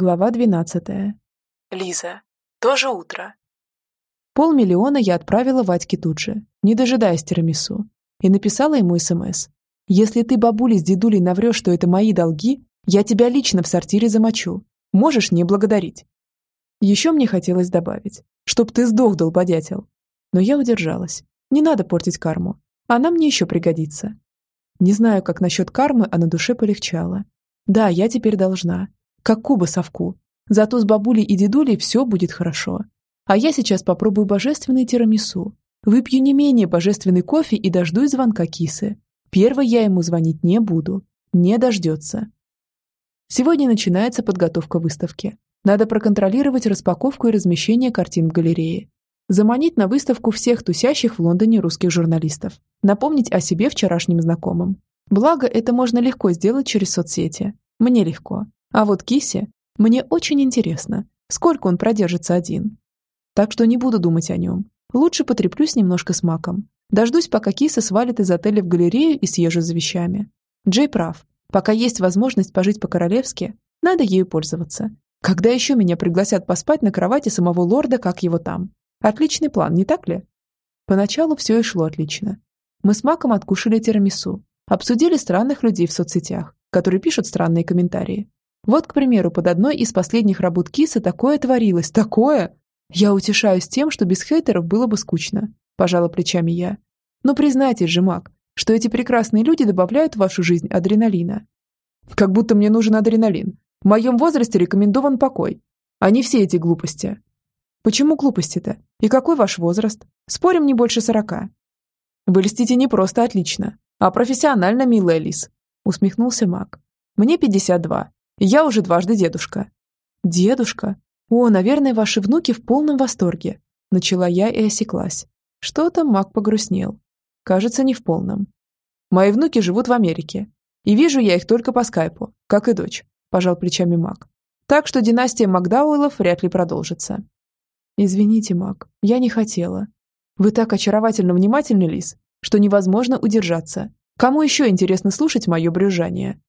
Глава 12. Лиза. Тоже утро. Полмиллиона я отправила Вадьке тут же, не дожидаясь тирамису, и написала ему СМС. «Если ты бабуле с дедулей наврешь, что это мои долги, я тебя лично в сортире замочу. Можешь не благодарить». Еще мне хотелось добавить, чтоб ты сдох, долбодятел. Но я удержалась. Не надо портить карму. Она мне еще пригодится. Не знаю, как насчет кармы, а на душе полегчало. Да, я теперь должна. Как куба совку. Зато с бабулей и дедулей все будет хорошо. А я сейчас попробую божественный тирамису. Выпью не менее божественный кофе и дождусь звонка кисы. Первой я ему звонить не буду. Не дождется. Сегодня начинается подготовка выставки. Надо проконтролировать распаковку и размещение картин в галерее. Заманить на выставку всех тусящих в Лондоне русских журналистов. Напомнить о себе вчерашним знакомым. Благо, это можно легко сделать через соцсети. Мне легко. А вот Кисе, мне очень интересно, сколько он продержится один. Так что не буду думать о нем. Лучше потреплюсь немножко с маком. Дождусь, пока Киса свалит из отеля в галерею и съезжу за вещами. Джей прав. Пока есть возможность пожить по-королевски, надо ею пользоваться. Когда еще меня пригласят поспать на кровати самого лорда, как его там? Отличный план, не так ли? Поначалу все и шло отлично. Мы с Маком откушали тирамису, обсудили странных людей в соцсетях, которые пишут странные комментарии. Вот, к примеру, под одной из последних работ Киса такое творилось, такое! Я утешаюсь тем, что без хейтеров было бы скучно, пожала плечами я. Но признайтесь же, Мак, что эти прекрасные люди добавляют в вашу жизнь адреналина. Как будто мне нужен адреналин. В моем возрасте рекомендован покой, а не все эти глупости. Почему глупости-то? И какой ваш возраст? Спорим, не больше сорока. Вы льстите не просто отлично, а профессионально, милая Лис, усмехнулся Мак. Мне 52. Я уже дважды дедушка. Дедушка? О, наверное, ваши внуки в полном восторге. Начала я и осеклась. Что-то Мак погрустнел. Кажется, не в полном. Мои внуки живут в Америке. И вижу я их только по скайпу, как и дочь, пожал плечами Мак. Так что династия Макдауэллов вряд ли продолжится. «Извините, Мак, я не хотела. Вы так очаровательно внимательны, Лис, что невозможно удержаться. Кому еще интересно слушать мое брюзжание?»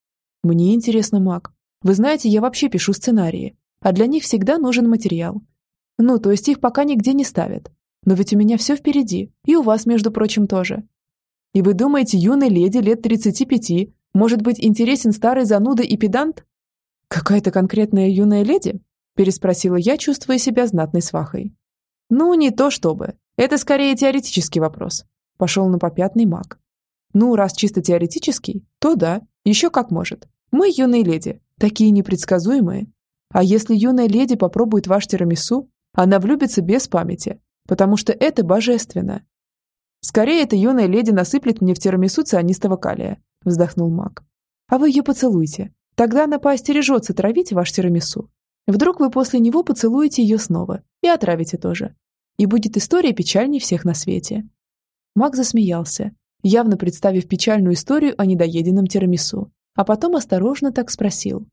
«Мне интересно, Мак. Вы знаете, я вообще пишу сценарии, а для них всегда нужен материал. Ну, то есть их пока нигде не ставят. Но ведь у меня все впереди, и у вас, между прочим, тоже. И вы думаете, юной леди лет 35 может быть интересен старый зануда и педант? Какая-то конкретная юная леди? переспросила я, чувствуя себя знатной свахой. Ну, не то чтобы. Это скорее теоретический вопрос. Пошел на попятный маг. Ну, раз чисто теоретический, то да, еще как может. Мы юные леди, такие непредсказуемые. А если юная леди попробует ваш тирамису, она влюбится без памяти, потому что это божественно. Скорее, эта юная леди насыплет мне в тирамису цианистого калия, вздохнул маг. А вы ее поцелуйте. Тогда она поостережется травить ваш тирамису Вдруг вы после него поцелуете ее снова и отравите тоже. И будет история печальней всех на свете. Мак засмеялся, явно представив печальную историю о недоеденном тирамису, а потом осторожно так спросил.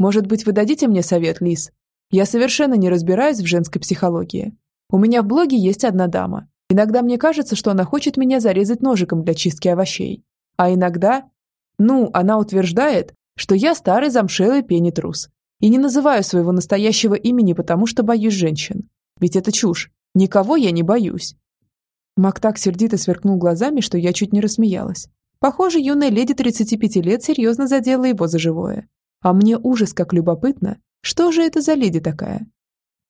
«Может быть, вы дадите мне совет, Лис? Я совершенно не разбираюсь в женской психологии. У меня в блоге есть одна дама. Иногда мне кажется, что она хочет меня зарезать ножиком для чистки овощей. А иногда... Ну, она утверждает, что я старый замшелый пенитрус, и не называю своего настоящего имени, потому что боюсь женщин. Ведь это чушь. Никого я не боюсь. Мак так сердито сверкнул глазами, что я чуть не рассмеялась. Похоже, юная леди 35 лет серьезно задела его за живое. А мне ужас как любопытно. Что же это за леди такая?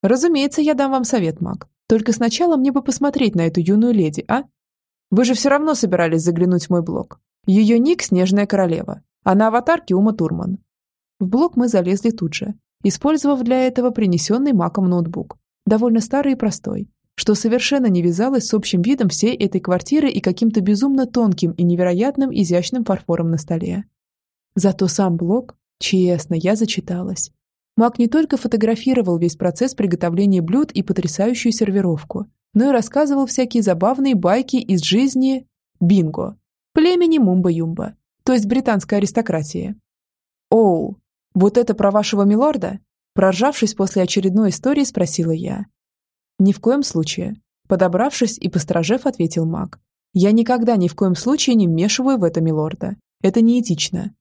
Разумеется, я дам вам совет, Мак. Только сначала мне бы посмотреть на эту юную леди, а? Вы же все равно собирались заглянуть в мой блог. Ее ник «Снежная королева», а на аватарке Ума Турман. В блок мы залезли тут же, использовав для этого принесенный маком ноутбук, довольно старый и простой, что совершенно не вязалось с общим видом всей этой квартиры и каким-то безумно тонким и невероятным изящным фарфором на столе. Зато сам блок, честно, я зачиталась. Мак не только фотографировал весь процесс приготовления блюд и потрясающую сервировку, но и рассказывал всякие забавные байки из жизни бинго, племени Мумба-Юмба, то есть британской аристократии. Оу, «Вот это про вашего милорда?» Проржавшись после очередной истории, спросила я. «Ни в коем случае», подобравшись и посторожев, ответил маг. «Я никогда ни в коем случае не вмешиваю в это милорда. Это неэтично».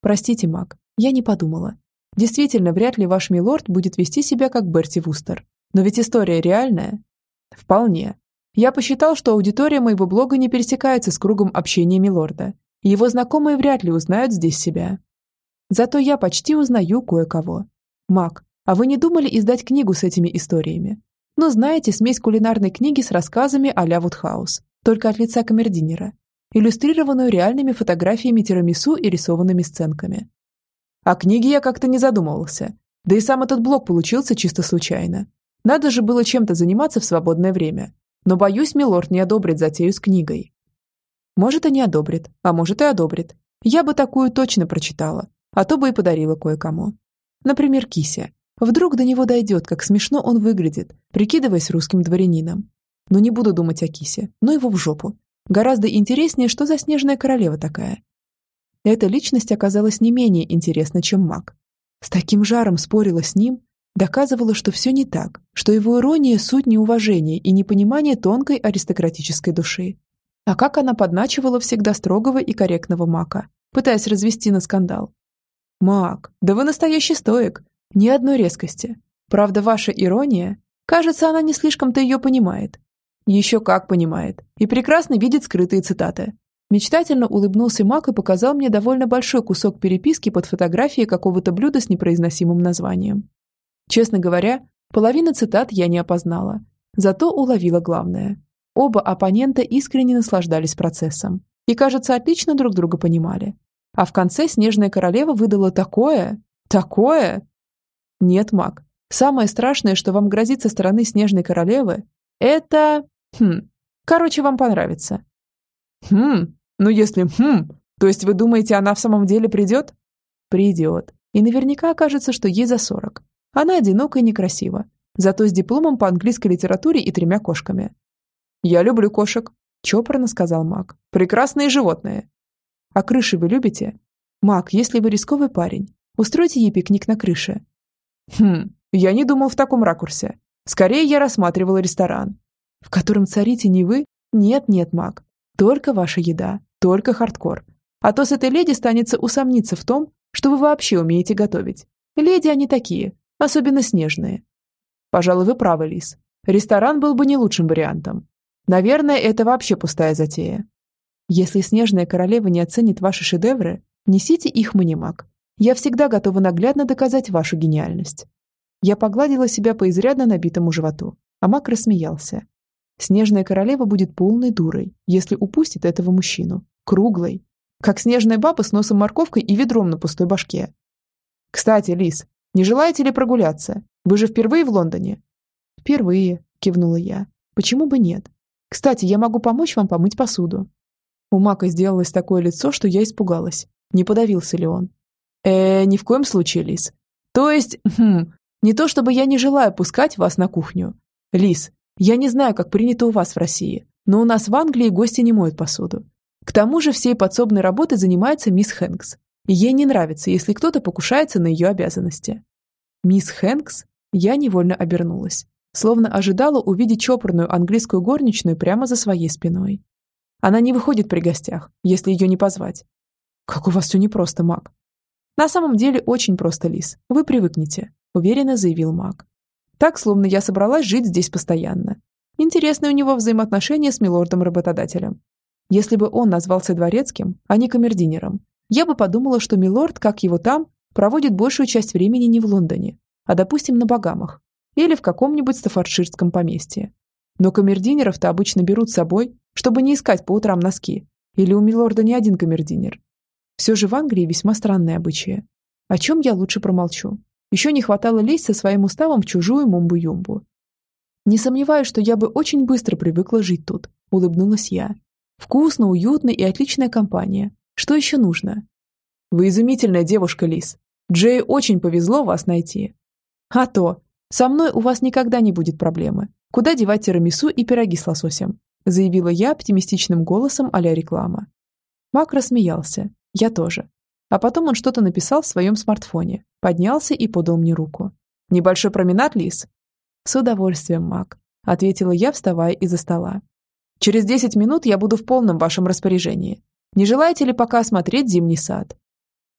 «Простите, маг, я не подумала. Действительно, вряд ли ваш милорд будет вести себя как Берти Вустер. Но ведь история реальная. Вполне. Я посчитал, что аудитория моего блога не пересекается с кругом общения милорда, его знакомые вряд ли узнают здесь себя. Зато я почти узнаю кое-кого. Мак, а вы не думали издать книгу с этими историями? Ну, знаете, смесь кулинарной книги с рассказами а-ля Вудхаус, только от лица камердинера, иллюстрированную реальными фотографиями тирамису и рисованными сценками. О книге я как-то не задумывался, да и сам этот блог получился чисто случайно. Надо же было чем-то заниматься в свободное время. Но, боюсь, милорд не одобрит затею с книгой. Может, и не одобрит, а может, и одобрит. Я бы такую точно прочитала, а то бы и подарила кое-кому. Например, Кися. Вдруг до него дойдет, как смешно он выглядит, прикидываясь русским дворянином. Но не буду думать о Кисе, но его в жопу. Гораздо интереснее, что за снежная королева такая. Эта личность оказалась не менее интересна, чем маг. С таким жаром спорила с ним, доказывала, что все не так, что его ирония – суть неуважения и непонимания тонкой аристократической души. А как она подначивала всегда строгого и корректного мака, пытаясь развести на скандал. «Мак, да вы настоящий стоик. Ни одной резкости. Правда, ваша ирония, кажется, она не слишком-то ее понимает. Еще как понимает. И прекрасно видит скрытые цитаты. Мечтательно улыбнулся Мак и показал мне довольно большой кусок переписки под фотографией какого-то блюда с непроизносимым названием. Честно говоря, половину цитат я не опознала. Зато уловила главное. Оба оппонента искренне наслаждались процессом и, кажется, отлично друг друга понимали. А в конце Снежная Королева выдала такое, такое. Нет, маг, самое страшное, что вам грозит со стороны Снежной Королевы, это... Хм, короче, вам понравится. Хм, ну если хм, то есть вы думаете, она в самом деле придет? Придет. И наверняка окажется, что ей за сорок. Она одинока и некрасива. Зато с дипломом по английской литературе и тремя кошками. «Я люблю кошек», — чопорно сказал Мак. «Прекрасные животные». «А крыши вы любите?» «Мак, если вы рисковый парень, устройте ей пикник на крыше». «Хм, я не думал в таком ракурсе. Скорее, я рассматривал ресторан, в котором царите не вы? Нет-нет, Мак. Только ваша еда, только хардкор. А то с этой леди станется усомниться в том, что вы вообще умеете готовить. Леди они такие, особенно снежные. Пожалуй, вы правы, Лис. Ресторан был бы не лучшим вариантом. Наверное, это вообще пустая затея. Если снежная королева не оценит ваши шедевры, несите их мне маг. Я всегда готова наглядно доказать вашу гениальность. Я погладила себя по изрядно набитому животу, а маг рассмеялся. Снежная королева будет полной дурой, если упустит этого мужчину. Круглой. Как снежная баба с носом морковкой и ведром на пустой башке. «Кстати, Лис, не желаете ли прогуляться? Вы же впервые в Лондоне?» «Впервые», – кивнула я. «Почему бы нет? Кстати, я могу помочь вам помыть посуду». У Мака сделалось такое лицо, что я испугалась. Не подавился ли он? Э ни в коем случае, Лис. То есть, хм, не то чтобы я не желаю пускать вас на кухню. Лис, я не знаю, как принято у вас в России, но у нас в Англии гости не моют посуду. К тому же всей подсобной работой занимается мисс Хэнкс. Ей не нравится, если кто-то покушается на ее обязанности. Мисс Хэнкс? Я невольно обернулась, словно ожидала увидеть чопорную английскую горничную прямо за своей спиной. Она не выходит при гостях, если ее не позвать. Как у вас все непросто, Мак. На самом деле очень просто, Лис. Вы привыкнете уверенно заявил маг. Так, словно я собралась жить здесь постоянно. Интересные у него взаимоотношения с милордом-работодателем. Если бы он назвался дворецким, а не камердинером, я бы подумала, что милорд, как его там, проводит большую часть времени не в Лондоне, а, допустим, на Багамах или в каком-нибудь стаффордширском поместье. Но камердинеров-то обычно берут с собой, чтобы не искать по утрам носки. Или у милорда не один камердинер. Все же в Англии весьма странные обычаи. О чем я лучше промолчу. Еще не хватало лезть со своим уставом в чужую мумбу-юмбу. «Не сомневаюсь, что я бы очень быстро привыкла жить тут», – улыбнулась я. «Вкусно, уютно и отличная компания. Что еще нужно?» «Вы изумительная девушка, Лис. Джей очень повезло вас найти». «А то! Со мной у вас никогда не будет проблемы. Куда девать тирамису и пироги с лососем?» – заявила я оптимистичным голосом а реклама. Мак рассмеялся. Я тоже. А потом он что-то написал в своем смартфоне, поднялся и подал мне руку. «Небольшой променад, Лис?» «С удовольствием, Мак», — ответила я, вставая из-за стола. «Через десять минут я буду в полном вашем распоряжении. Не желаете ли пока осмотреть зимний сад?»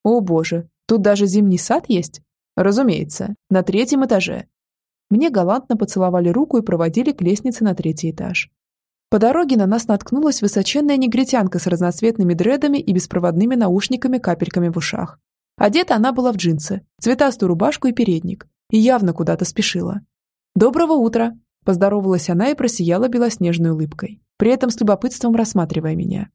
«О боже, тут даже зимний сад есть?» Разумеется, на третьем этаже. Мне галантно поцеловали руку и проводили к лестнице на третий этаж. По дороге на нас наткнулась высоченная негритянка с разноцветными дредами и беспроводными наушниками-капельками в ушах. Одета она была в джинсы, цветастую рубашку и передник, и явно куда-то спешила. «Доброго утра!» – поздоровалась она и просияла белоснежной улыбкой, при этом с любопытством рассматривая меня.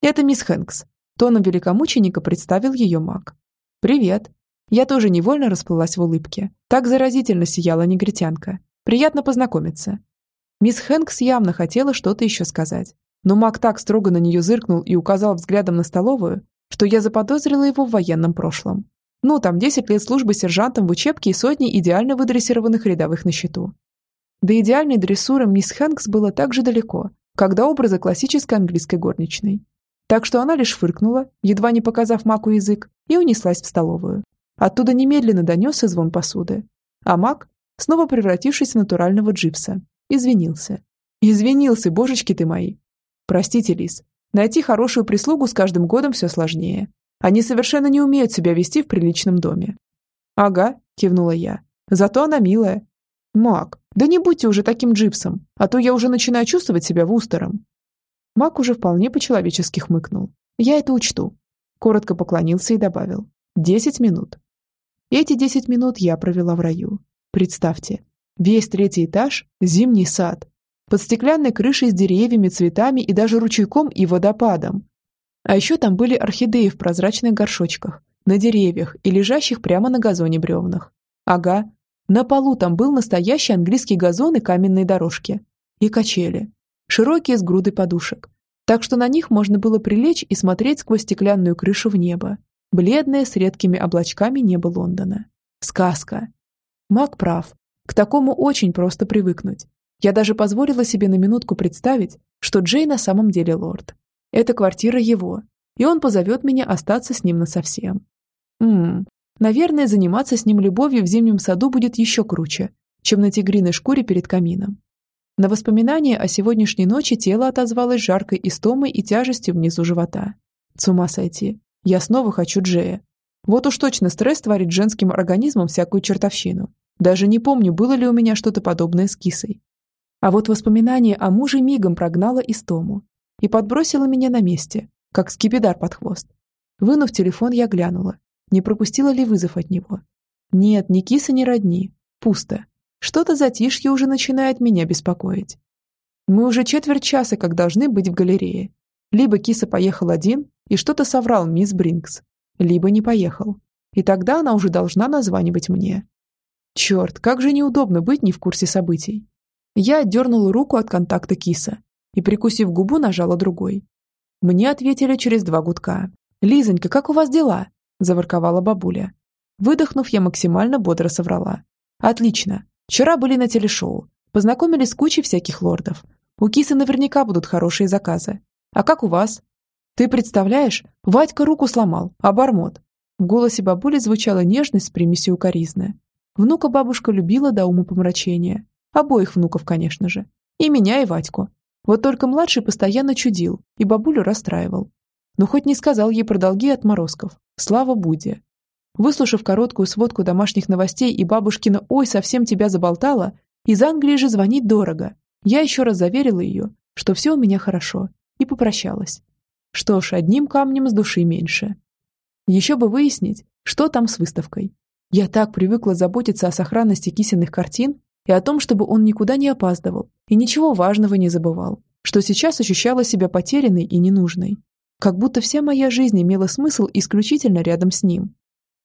«Это мисс Хэнкс», – тоном великомученика представил ее маг. «Привет!» Я тоже невольно расплылась в улыбке. Так заразительно сияла негритянка. Приятно познакомиться. Мисс Хэнкс явно хотела что-то еще сказать. Но маг так строго на нее зыркнул и указал взглядом на столовую, что я заподозрила его в военном прошлом. Ну, там 10 лет службы сержантом в учебке и сотни идеально выдрессированных рядовых на счету. До идеальной дрессуры мисс Хэнкс было так же далеко, до образа классической английской горничной. Так что она лишь фыркнула, едва не показав маку язык, и унеслась в столовую. Оттуда немедленно донесся звон посуды. А маг, снова превратившись в натурального джипса, Извинился. Извинился, божечки ты мои. Простите, Лис. Найти хорошую прислугу с каждым годом все сложнее. Они совершенно не умеют себя вести в приличном доме. Ага, кивнула я. Зато она милая. Мак, да не будьте уже таким джипсом, а то я уже начинаю чувствовать себя вустером. Мак уже вполне по-человечески хмыкнул. Я это учту. Коротко поклонился и добавил. Десять минут. Эти десять минут я провела в раю. Представьте, Весь третий этаж – зимний сад. Под стеклянной крышей с деревьями, цветами и даже ручейком и водопадом. А еще там были орхидеи в прозрачных горшочках, на деревьях и лежащих прямо на газоне бревнах. Ага, на полу там был настоящий английский газон и каменные дорожки. И качели. Широкие с грудой подушек. Так что на них можно было прилечь и смотреть сквозь стеклянную крышу в небо. Бледное с редкими облачками небо Лондона. Сказка. Мак прав. К такому очень просто привыкнуть. Я даже позволила себе на минутку представить, что Джей на самом деле лорд. Эта квартира его, и он позовет меня остаться с ним насовсем. Ммм, наверное, заниматься с ним любовью в зимнем саду будет еще круче, чем на тигриной шкуре перед камином. На воспоминание о сегодняшней ночи тело отозвалось жаркой истомой и тяжестью внизу живота. С ума сойти. Я снова хочу Джея. Вот уж точно стресс творит женским организмом всякую чертовщину. Даже не помню, было ли у меня что-то подобное с кисой. А вот воспоминание о муже мигом прогнало истому и подбросило меня на месте, как скипидар под хвост. Вынув телефон, я глянула, не пропустила ли вызов от него. Нет, ни киса, ни родни. Пусто. Что-то затишье уже начинает меня беспокоить. Мы уже четверть часа как должны быть в галерее. Либо киса поехал один и что-то соврал мисс Бринкс, либо не поехал. И тогда она уже должна названивать мне. Черт, как же неудобно быть не в курсе событий. Я отдернула руку от контакта киса и, прикусив губу, нажала другой. Мне ответили через два гудка. «Лизонька, как у вас дела?» – заворковала бабуля. Выдохнув, я максимально бодро соврала. «Отлично. Вчера были на телешоу. Познакомились с кучей всяких лордов. У кисы наверняка будут хорошие заказы. А как у вас?» «Ты представляешь, Вадька руку сломал, обормот». В голосе бабули звучала нежность с примесью укоризны. Внука бабушка любила до умопомрачения. Обоих внуков, конечно же. И меня, и Вадьку. Вот только младший постоянно чудил и бабулю расстраивал. Но хоть не сказал ей про долги отморозков. Слава Будде. Выслушав короткую сводку домашних новостей и бабушкина «Ой, совсем тебя заболтала», из Англии же звонить дорого. Я еще раз заверила ее, что все у меня хорошо, и попрощалась. Что ж, одним камнем с души меньше. Еще бы выяснить, что там с выставкой. Я так привыкла заботиться о сохранности кисенных картин и о том, чтобы он никуда не опаздывал и ничего важного не забывал, что сейчас ощущала себя потерянной и ненужной. Как будто вся моя жизнь имела смысл исключительно рядом с ним.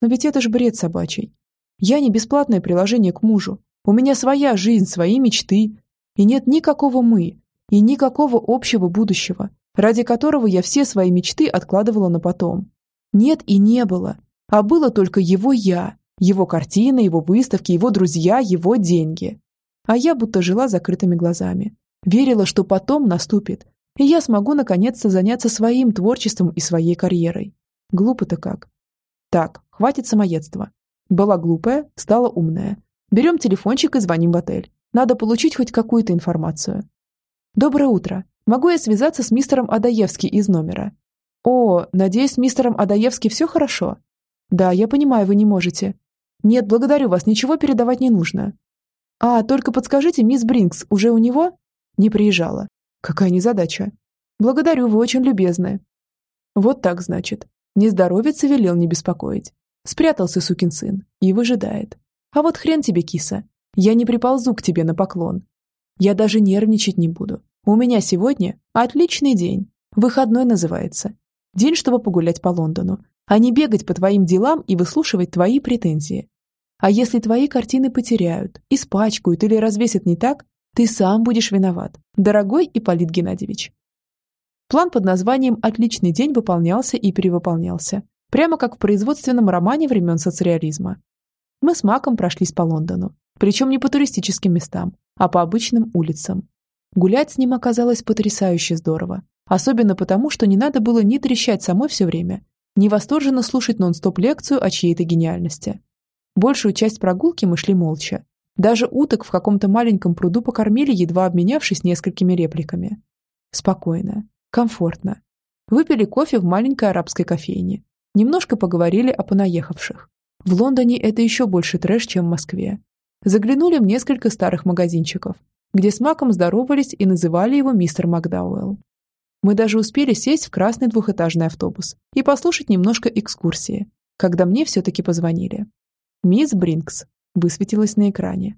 Но ведь это ж бред собачий. Я не бесплатное приложение к мужу. У меня своя жизнь, свои мечты. И нет никакого «мы», и никакого общего будущего, ради которого я все свои мечты откладывала на потом. Нет и не было, а было только его «я», его картины, его выставки, его друзья, его деньги. А я будто жила закрытыми глазами. Верила, что потом наступит, и я смогу наконец-то заняться своим творчеством и своей карьерой. Глупо-то как. Так, хватит самоедства. Была глупая, стала умная. Берем телефончик и звоним в отель. Надо получить хоть какую-то информацию. Доброе утро. Могу я связаться с мистером Адаевски из номера? О, надеюсь, с мистером Адаевски все хорошо? Да, я понимаю, вы не можете. Нет, благодарю вас, ничего передавать не нужно. А, только подскажите, мисс Бринкс уже у него? Не приезжала. Какая незадача. Благодарю, вы очень любезны. Вот так, значит. Нездоровец велел не беспокоить. Спрятался сукин сын и выжидает. А вот хрен тебе, киса. Я не приползу к тебе на поклон. Я даже нервничать не буду. У меня сегодня отличный день. Выходной называется. День, чтобы погулять по Лондону, а не бегать по твоим делам и выслушивать твои претензии. А если твои картины потеряют, испачкают или развесят не так, ты сам будешь виноват, дорогой Ипполит Геннадьевич. План под названием «Отличный день» выполнялся и перевыполнялся, прямо как в производственном романе времен соцреализма. Мы с Маком прошлись по Лондону, причем не по туристическим местам, а по обычным улицам. Гулять с ним оказалось потрясающе здорово, особенно потому, что не надо было ни трещать самой все время, ни восторженно слушать нон-стоп лекцию о чьей-то гениальности. Большую часть прогулки мы шли молча. Даже уток в каком-то маленьком пруду покормили, едва обменявшись несколькими репликами. Спокойно, комфортно. Выпили кофе в маленькой арабской кофейне. Немножко поговорили о понаехавших. В Лондоне это еще больше трэш, чем в Москве. Заглянули в несколько старых магазинчиков, где с Маком здоровались и называли его мистер Макдауэлл. Мы даже успели сесть в красный двухэтажный автобус и послушать немножко экскурсии, когда мне все-таки позвонили. «Мисс Бринкс», высветилась на экране.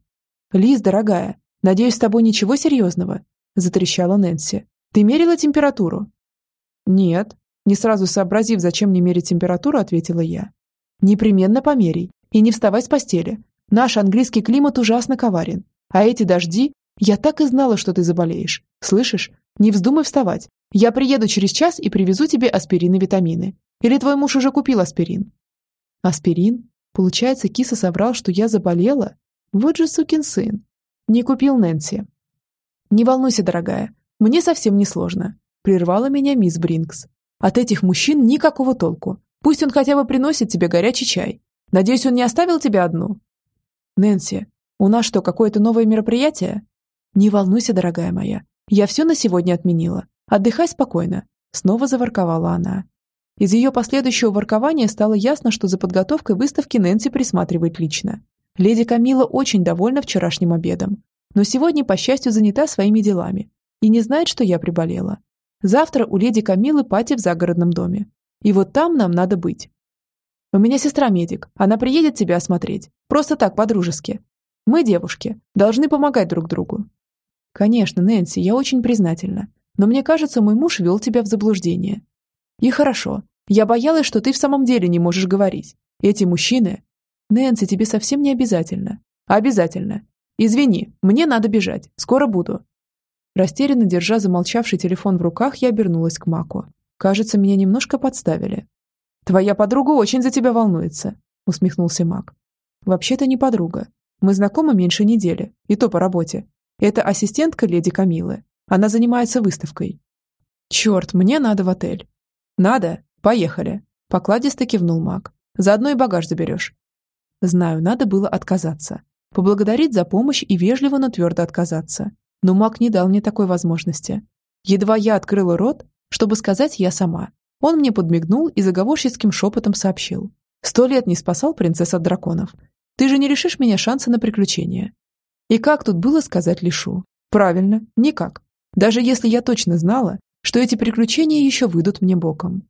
«Лиз, дорогая, надеюсь, с тобой ничего серьезного?» затрещала Нэнси. «Ты мерила температуру?» «Нет», не сразу сообразив, зачем мне мерить температуру, ответила я. «Непременно померяй. И не вставай с постели. Наш английский климат ужасно коварен. А эти дожди... Я так и знала, что ты заболеешь. Слышишь? Не вздумай вставать. Я приеду через час и привезу тебе аспирин и витамины. Или твой муж уже купил аспирин?» «Аспирин?» Получается, киса соврал, что я заболела? Вот же сукин сын. Не купил Нэнси. «Не волнуйся, дорогая. Мне совсем не сложно», — прервала меня мисс Бринкс. «От этих мужчин никакого толку. Пусть он хотя бы приносит тебе горячий чай. Надеюсь, он не оставил тебя одну?» «Нэнси, у нас что, какое-то новое мероприятие?» «Не волнуйся, дорогая моя. Я все на сегодня отменила. Отдыхай спокойно», — снова заворковала она. Из ее последующего воркования стало ясно, что за подготовкой выставки Нэнси присматривает лично. Леди Камила очень довольна вчерашним обедом, но сегодня, по счастью, занята своими делами и не знает, что я приболела. Завтра у леди Камилы пати в загородном доме. И вот там нам надо быть. У меня сестра медик, она приедет тебя осмотреть. Просто так, по-дружески. Мы, девушки, должны помогать друг другу. Конечно, Нэнси, я очень признательна. Но мне кажется, мой муж вел тебя в заблуждение. И хорошо. Я боялась, что ты в самом деле не можешь говорить. Эти мужчины... Нэнси, тебе совсем не обязательно. Обязательно. Извини, мне надо бежать. Скоро буду. Растерянно держа замолчавший телефон в руках, я обернулась к Маку. Кажется, меня немножко подставили. «Твоя подруга очень за тебя волнуется», — усмехнулся Мак. «Вообще-то не подруга. Мы знакомы меньше недели, и то по работе. Это ассистентка леди Камилы. Она занимается выставкой». «Черт, мне надо в отель. «Надо. Поехали», — покладисто кивнул маг. «Заодно и багаж заберешь». Знаю, надо было отказаться. Поблагодарить за помощь и вежливо, но твердо отказаться. Но маг не дал мне такой возможности. Едва я открыла рот, чтобы сказать «я сама». Он мне подмигнул и заговорщицким шепотом сообщил. «Сто лет не спасал принцесс от драконов. Ты же не решишь меня шанса на приключения». И как тут было сказать лишу? Правильно, никак. Даже если я точно знала, что эти приключения еще выйдут мне боком.